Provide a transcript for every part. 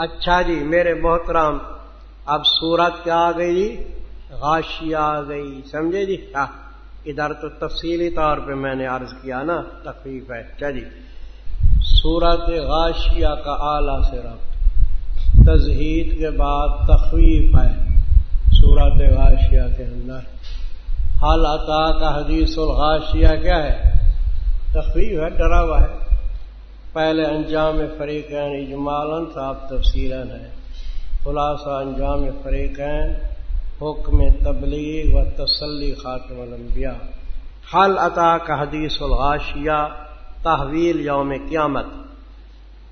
اچھا جی میرے محترام اب سورت کیا آ گئی جی؟ غاشی آ گئی، سمجھے جی؟ ہاں ادھر تو تفصیلی طور پہ میں نے عرض کیا نا تکلیف ہے۔ اچھا جی سورت غاشیہ کا اعلی سے رب تزہید کے بعد تخویف ہے سورت غاشیہ کے اندر۔ حال عطا کا حدیث الغاشیہ کیا ہے؟ تخویف ہے ڈرا ہوا ہے۔ پہلے انجام فریقین اجمالن صاحب تفصیل ہے۔ خلاصہ انجام فریقین، حکم تبلیغ و تسلی خاتم الانبیاء۔ حل عطا کا حدیث الغاشیہ، تحویل یوم قیامت۔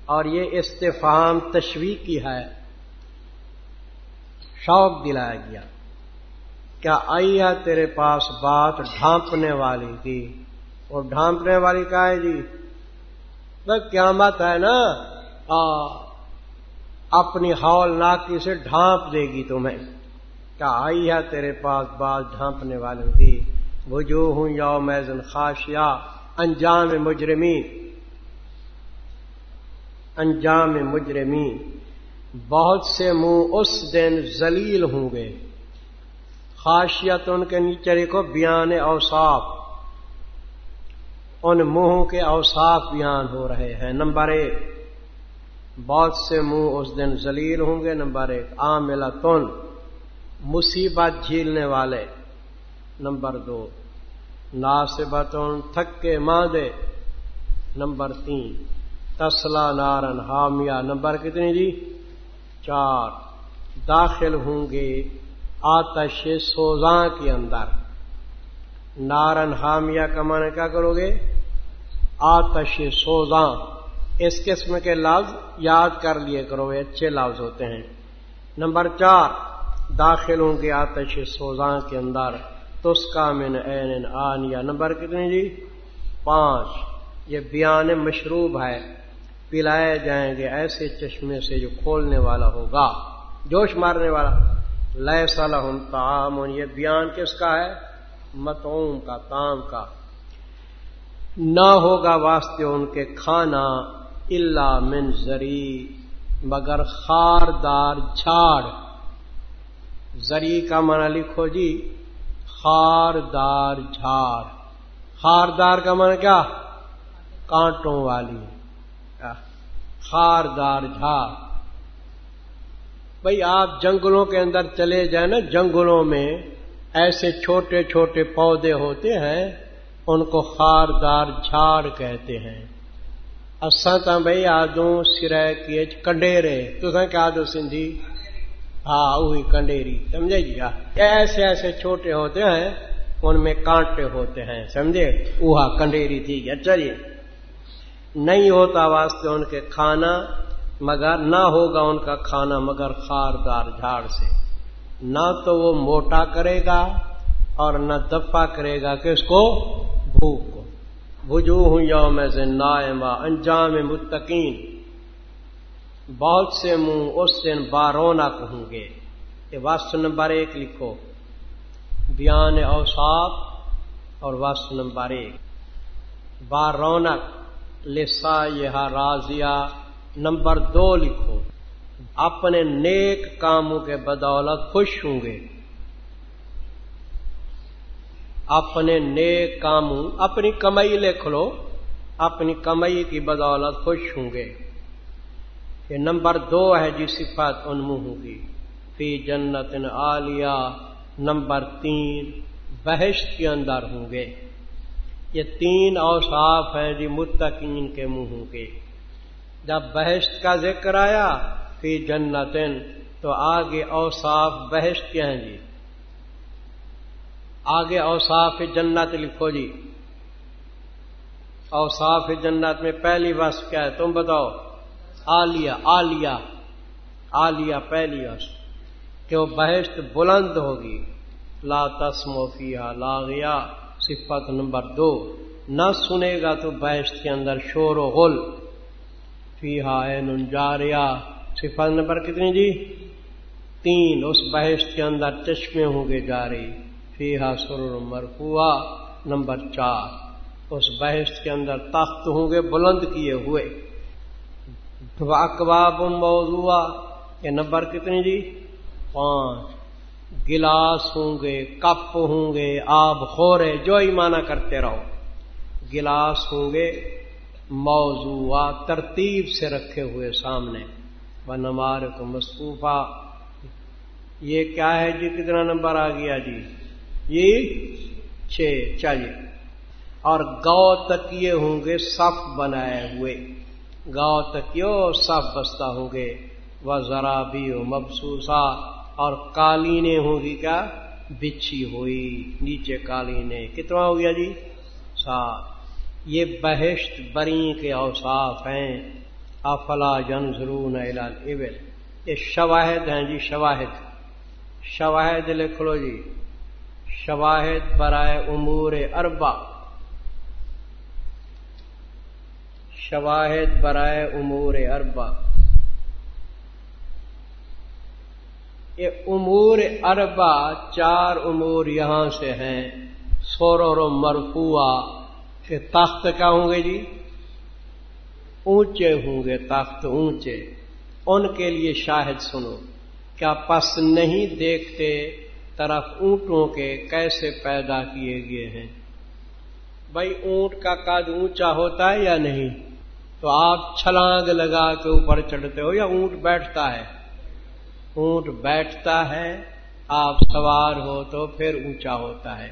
اور یہ استفام تشویح کی ہے۔ شوق دلایا گیا۔ کیا آئی ہے تیرے پاس بات ڈھانپنے والی کی اور ڈھانپنے والی کا ہے جی؟ قیامت ہے نا اپنی ہال ناکی سے ڈھانپ دے گی تمہیں۔ کیا آئی ہے تیرے پاس بات ڈھانپنے والوں کی جی، جو ہوں یو میزن خاشیا انجام مجرمی۔ انجام مجرمی۔ بہت سے منہ اس دن ذلیل ہوں گے۔ خاصیت ان کے نیچے کو بیان اوصاف۔ ان منہوں کے اوصاف بیان ہو رہے ہیں۔ نمبر ایک، بہت سے منہ اس دن ذلیل ہوں گے۔ نمبر ایک عاملہ تن مصیبت جھیلنے والے۔ نمبر دو ناسبتن تھکے ماندے۔ نمبر تین، تسلا نارن، حامیہ۔ نمبر کتنی جی؟ چار۔ داخل ہوں گے آتش سوزاں کے اندر۔ نارن حامیہ کا معنی کیا کرو گے؟ آتش سوزاں۔ اس قسم کے لفظ یاد کر لیے کرو گے اچھے لفظ ہوتے ہیں۔ نمبر چار داخل ہوں گے آتش سوزاں کے اندر، تسکا من این آن یا نمبر کتنی جی؟ پانچ۔ یہ بیان مشروب ہے۔ پلائے جائیں گے ایسے چشمے سے جو کھولنے والا ہوگا۔ جوش مارنے والا۔ لیے صلاح تعام یہ بیان کس کا ہے؟ متعوم کا، تام کا۔ نہ ہوگا واسطے ان کے کھانا اللہ من زری، مگر خاردار جھاڑ۔ زری کا منع لکھو جی خاردار جھاڑ۔ خاردار کا من کیا؟ کانٹوں والی۔ خاردار جھاڑ۔ بھائی آپ جنگلوں کے اندر چلے جائیں نا، جنگلوں میں ایسے چھوٹے چھوٹے پودے ہوتے ہیں، ان کو خاردار جھاڑ کہتے ہیں۔ اصا بھائی آدوں سرے کیے کنڈیرے تو کیا دو سندھی؟ ہاں وہی کنڈیری، سمجھے جی؟ ہاں۔ ایسے ایسے چھوٹے ہوتے ہیں، ان میں کانٹے ہوتے ہیں، سمجھے؟ وہ کنڈیری تھی۔ اچھا جی۔ نہیں ہوتا واسطے ان کے کھانا، مگر نہ ہوگا ان کا کھانا مگر خاردار جھاڑ سے۔ نہ تو وہ موٹا کرے گا اور نہ دفا کرے گا کس کو؟ بھوک کو۔ بجو ہوں یوم سے نائمہ انجام متقین۔ بہت سے منہ اس دن بارونک ہوں گے۔ یہ وسط نمبر ایک لکھو۔ بیان اوساف اور وسط نمبر ایک۔ بارونک لسا یہ رازیا نمبر دو لکھو۔ اپنے نیک کاموں کے بدولت خوش ہوں گے۔ اپنے نیک کاموں، اپنی کمائی لکھ لو، اپنی کمائی کی بدولت خوش ہوں گے۔ یہ نمبر دو ہے جی صفت ان منہ کی۔ فی جنت عالیہ نمبر تین بحث کے اندر ہوں گے۔ یہ تین اوصاف ہیں جی متقین کے منہ کے جب بحث کا ذکر آیا فی جنت تو آگے اوصاف بحث کے ہیں جی۔ آگے اوصاف جنت لکھو جی۔ اوصاف جنت میں پہلی بس کیا ہے؟ تم بتاؤ۔ آلیا آلیا آلیا پہلی اس کہ وہ بلند ہوگی۔ لا تسم و فیا لاغیا صفت نمبر دو۔ نہ سنے گا تو بحث کے اندر شور و غل۔ فیحا نجاریا صفت نمبر کتنی جی؟ تین، اس بحث کے اندر چشمے ہوں گے جاری فیحا سر مرفوا نمبر چار۔ اس بحث کے اندر تخت ہوں گے بلند کیے ہوئے۔ وہ اقباب موضوع یہ نمبر کتنی جی؟ پانچ۔ گلاس ہوں گے، کپ ہوں گے، آب خورے جو ہی مانا کرتے رہو۔ گلاس ہوں گے موضوع ترتیب سے رکھے ہوئے سامنے۔ وہ نمار کو مصطوفہ یہ کیا ہے جی؟ کتنا نمبر آ گیا جی؟ یہ چھ چلیے اور گو تکیے ہوں گے صف بنائے ہوئے۔ گو تکیو صف بستہ ہوں گے۔ وہ ذرا بھی ہو مبسوسا اور کالینیں ہوں گی کیا؟ بچھی ہوئی۔ نیچے کالینیں کتنا ہو گیا جی؟ سات۔ یہ بہشت بری کے اوساف ہیں۔ افلا جنظرون ابل یہ شواہد ہیں جی شواہد. شواہد لکھ لو جی. شواہد برائے امور اربا شواہد برائے امور اربا یہ امور اربا چار امور یہاں سے ہیں. سور و مرفوع کہ تخت کیا ہوں گے جی؟ اونچے ہوں گے، تخت اونچے۔ ان کے لیے شاہد سنو کیا پس نہیں دیکھتے طرف اونٹوں کے کیسے پیدا کیے گئے ہیں۔ بھائی اونٹ کا قد اونچا ہوتا ہے یا نہیں؟ تو آپ چھلانگ لگا کے اوپر چڑھتے ہو یا اونٹ بیٹھتا ہے؟ اونٹ بیٹھتا ہے، آپ سوار ہو تو پھر اونچا ہوتا ہے۔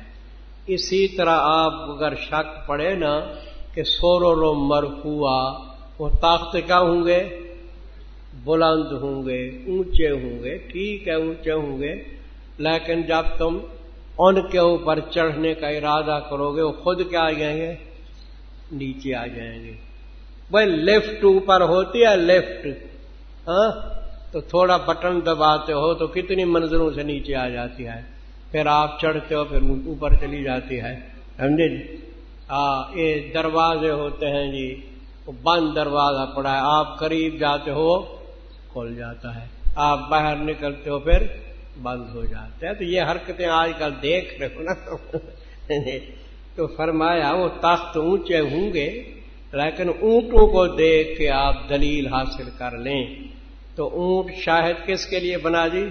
اسی طرح آپ اگر شک پڑے نا کہ سورو رو مرفوا وہ طاقت کیا ہوں گے، بلند ہوں گے، اونچے ہوں گے، ٹھیک ہے، اونچے ہوں گے، لیکن جب تم ان کے اوپر چڑھنے کا ارادہ کرو گے، وہ خود کیا آ جائیں گے؟ نیچے آ جائیں گے۔ بھائی لیفٹ اوپر ہوتی ہے لیفٹ ہاں؟ تو تھوڑا بٹن دباتے ہو تو کتنی منظروں سے نیچے آ جاتی ہے۔ پھر آپ چڑھتے ہو، پھر اوپر چلی جاتی ہے۔ سمجھے جی؟ ہاں یہ دروازے ہوتے ہیں جی۔ بند دروازہ پڑا ہے۔ آپ قریب جاتے ہو کھول جاتا ہے۔ آپ باہر نکلتے ہو، پھر بند ہو جاتے ہیں۔ تو یہ حرکتیں آج کل دیکھ رہے ہو نا۔ تو فرمایا وہ تخت اونچے ہوں گے، لیکن اونٹوں کو دیکھ کے آپ دلیل حاصل کر لیں۔ تو اونٹ شاہد کس کے لیے بنا جی؟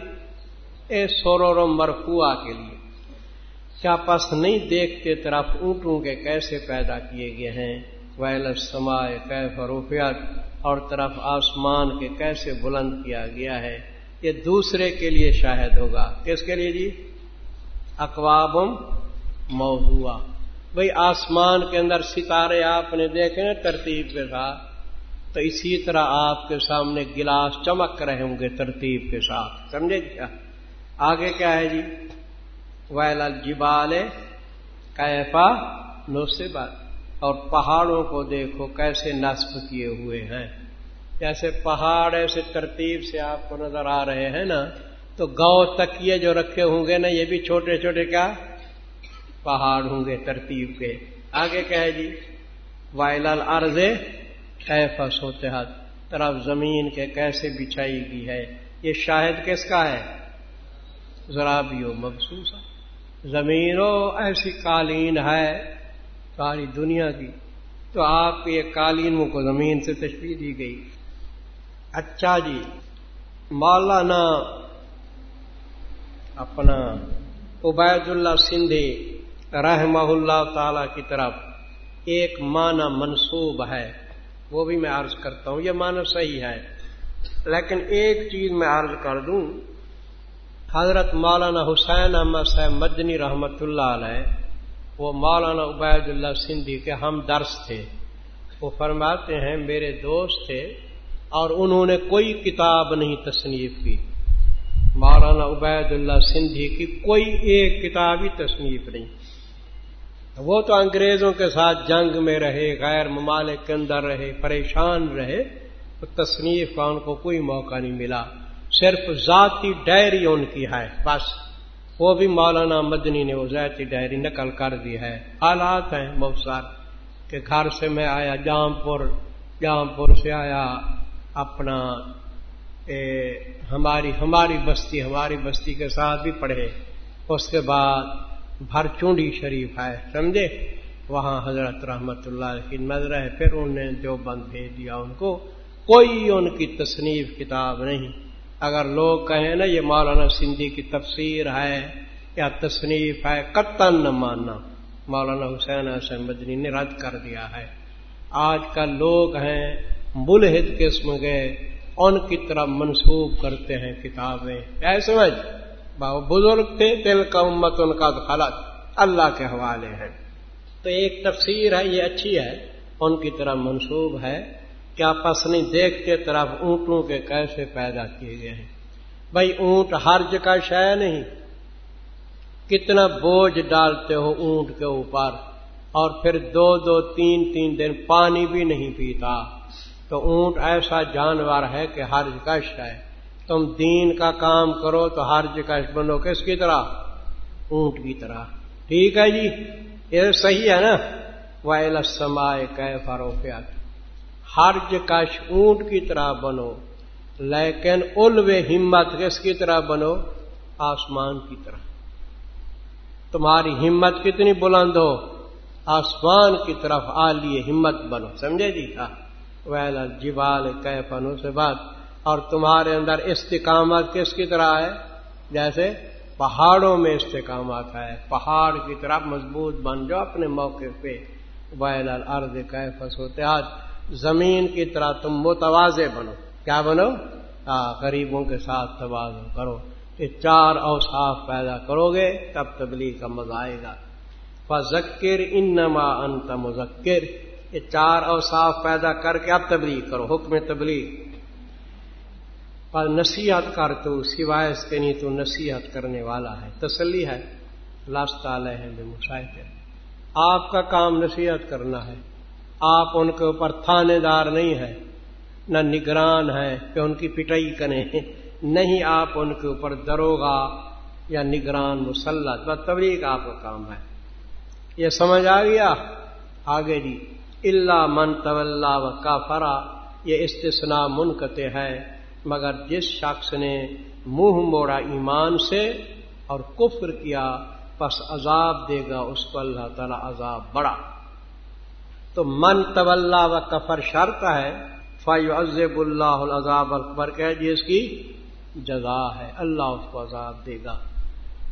اے سورو مرفوا کے لیے۔ کیا پس نہیں دیکھتے طرف اونٹوں کے کیسے پیدا کیے گئے ہیں؟ ویل سمائے کیف روفیات اور طرف آسمان کے کیسے بلند کیا گیا ہے۔ یہ دوسرے کے لیے شاہد ہوگا۔ کس کے لیے جی؟ اقوابم موضوع بھئی آسمان کے اندر ستارے آپ نے دیکھے نا ترتیب کے ساتھ۔ تو اسی طرح آپ کے سامنے گلاس چمک رہے ہوں گے ترتیب کے ساتھ۔ سمجھے؟ کیا آگے کیا ہے جی؟ ویل الجبال کیفا نصبت۔ اور پہاڑوں کو دیکھو کیسے نصب کیے ہوئے ہیں۔ جیسے پہاڑ، ایسے ترتیب سے آپ کو نظر آ رہے ہیں نا، تو گاؤں تکیے جو رکھے ہوں گے نا، یہ بھی چھوٹے چھوٹے کیا؟ پہاڑ ہوں گے ترتیب کے۔ آگے کیا ہے جی؟ وائل الارض کیفا سوتے ہاتھ۔ طرف زمین کے کیسے بچھائی گئی ہے؟ یہ شاہد کس کا ہے؟ ذرا بھی ہو مخصوص زمینوں ایسی قالین ہے ساری دنیا کی، تو آپ یہ قالینوں کو زمین سے تشریح دی گئی۔ اچھا جی مولانا اپنا عبید اللہ سندھی رحمہ اللہ تعالی کی طرف ایک معنی منصوب ہے، وہ بھی میں عرض کرتا ہوں، یہ معنی صحیح ہے۔ لیکن ایک چیز میں عرض کر دوں، حضرت مولانا حسین احمد صاحب مدنی رحمت اللہ علیہ وہ مولانا عبید اللہ سندھی کے ہم درس تھے۔ وہ فرماتے ہیں، میرے دوست تھے اور انہوں نے کوئی کتاب نہیں تصنیف کی۔ مولانا عبید اللہ سندھی کی کوئی ایک کتاب ہی تصنیف نہیں۔ وہ تو انگریزوں کے ساتھ جنگ میں رہے، غیر ممالک کے اندر رہے، پریشان رہے، تو تصنیف کا ان کو کوئی موقع نہیں ملا۔ صرف ذاتی ڈائری ان کی ہے، بس۔ وہ بھی مولانا مدنی نے وہ ڈائری نقل کر دی ہے۔ حالات ہیں بہت سارے کہ گھر سے میں آیا جام پور جام پور سے آیا اپنا ہماری ہماری بستی ہماری بستی کے ساتھ بھی پڑھے۔ اس کے بعد بھر چونڈی شریف ہے، سمجھے؟ وہاں حضرت رحمت اللہ کی نظر ہے، پھر انہوں نے جو بند بھیج دیا ان کو، کوئی ان کی تصنیف کتاب نہیں۔ اگر لوگ کہیں نا یہ مولانا سندھی کی تفسیر ہے یا تصنیف ہے قطن نہ ماننا۔ مولانا حسین حسین مدنی نے رد کر دیا ہے۔ آج کل لوگ ہیں ملحد قسم کے، ان کی طرف منسوب کرتے ہیں کتابیں۔ ایسے سمجھ بزرگ تھے دل کا امت ان کا خلط اللہ کے حوالے ہیں۔ تو ایک تفسیر ہے، یہ اچھی ہے۔ ان کی طرف منسوب ہے۔ کیا پسنی دیکھ کے طرف اونٹوں کے کیسے پیدا کیے گئے ہیں؟ بھائی اونٹ ہر جگہ شے نہیں۔ کتنا بوجھ ڈالتے ہو اونٹ کے اوپر، اور پھر دو دو تین تین دن پانی بھی نہیں پیتا۔ تو اونٹ ایسا جانور ہے کہ ہر کش ہے تم دین کا کام کرو تو ہر کش بنو کس کی طرح؟ اونٹ کی طرح۔ ٹھیک ہے جی یہ صحیح ہے نا؟ وائل سمائے کہ فروخت ہر کش اونٹ کی طرح بنو، لیکن الو ہمت کس کی طرح بنو؟ آسمان کی طرح۔ تمہاری ہمت کتنی بلند ہو، آسمان کی طرف آ لیے ہمت بنو۔ سمجھے جی؟ تھا ویل جیوال کہ پنو سے بات اور تمہارے اندر استقامت کس کی طرح ہے؟ جیسے پہاڑوں میں استقامت ہے، پہاڑ کی طرف مضبوط بن جاؤ اپنے موقع پہ۔ ویل الرد کہ ہوتے آج زمین کی طرح تم متوازے بنو۔ کیا بنو؟ غریبوں کے ساتھ توازن کرو۔ یہ چار اوصاف پیدا کرو گے، تب تبلیغ کا مزہ آئے گا۔ فذکر انما انت مذکر۔ یہ چار اوصاف پیدا کر کے اب تبلیغ کرو، حکم تبلیغ۔ پر نصیحت کر تو، سوائے اس کے نہیں تو نصیحت کرنے والا ہے۔ تسلی ہے لاسٹ ہے بے آپ کا کام نصیحت کرنا ہے۔ آپ ان کے اوپر تھانے دار نہیں ہے نہ نگران ہے کہ ان کی پٹائی کریں۔ نہیں آپ ان کے اوپر دروگا یا نگران مسلط، بس تبلیغ آپ کا کام ہے۔ یہ سمجھ آ گیا؟ آگے جی۔ اللہ من طول و کافرا یہ استثنا منقطع ہے۔ مگر جس شخص نے منہ موڑا ایمان سے اور کفر کیا، پس عذاب دے گا، اس کو اللہ تعالی عذاب بڑا۔ تو من طول و کفر شرط ہے فائیو عزب اللہ العذاب اکبر کہ جس کی جزا ہے، اللہ اس کو عذاب دے گا۔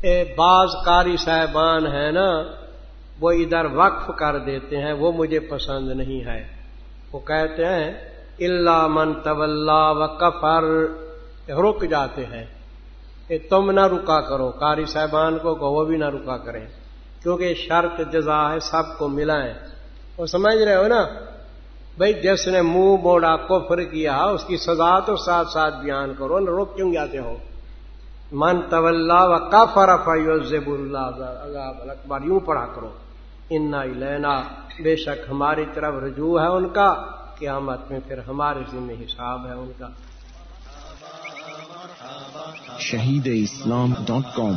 اے بعض کاری صاحبان ہیں نا، وہ ادھر وقف کر دیتے ہیں، وہ مجھے پسند نہیں ہے۔ وہ کہتے ہیں اللہ من طول و کفر۔ رک جاتے ہیں۔ کہ تم نہ رکا کرو۔ کاری صاحبان کو کہ وہ بھی نہ رکا کریں۔ کیونکہ شرط جزا ہے، سب کو ملائیں وہ سمجھ رہے ہو نا؟ بھائی جس نے منہ موڑا، کفر کیا، اس کی سزا تو ساتھ ساتھ بیان کرو، نہ رک کیوں جاتے ہو؟ من طول و کفر فیوزب اللہ اکبر، یوں پڑھا کرو۔ انا لینا بے شک ہماری طرف رجوع ہے ان کا، قیامت میں پھر ہمارے ذمہ حساب ہے ان کا۔ شہید اسلام ڈاٹ کام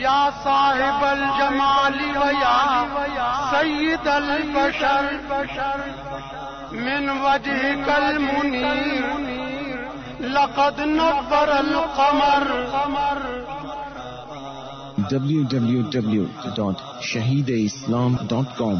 یا صاحب الجمال سید البشر من وجہ کل منیر لقد نبر القمر. www.shahideislam.com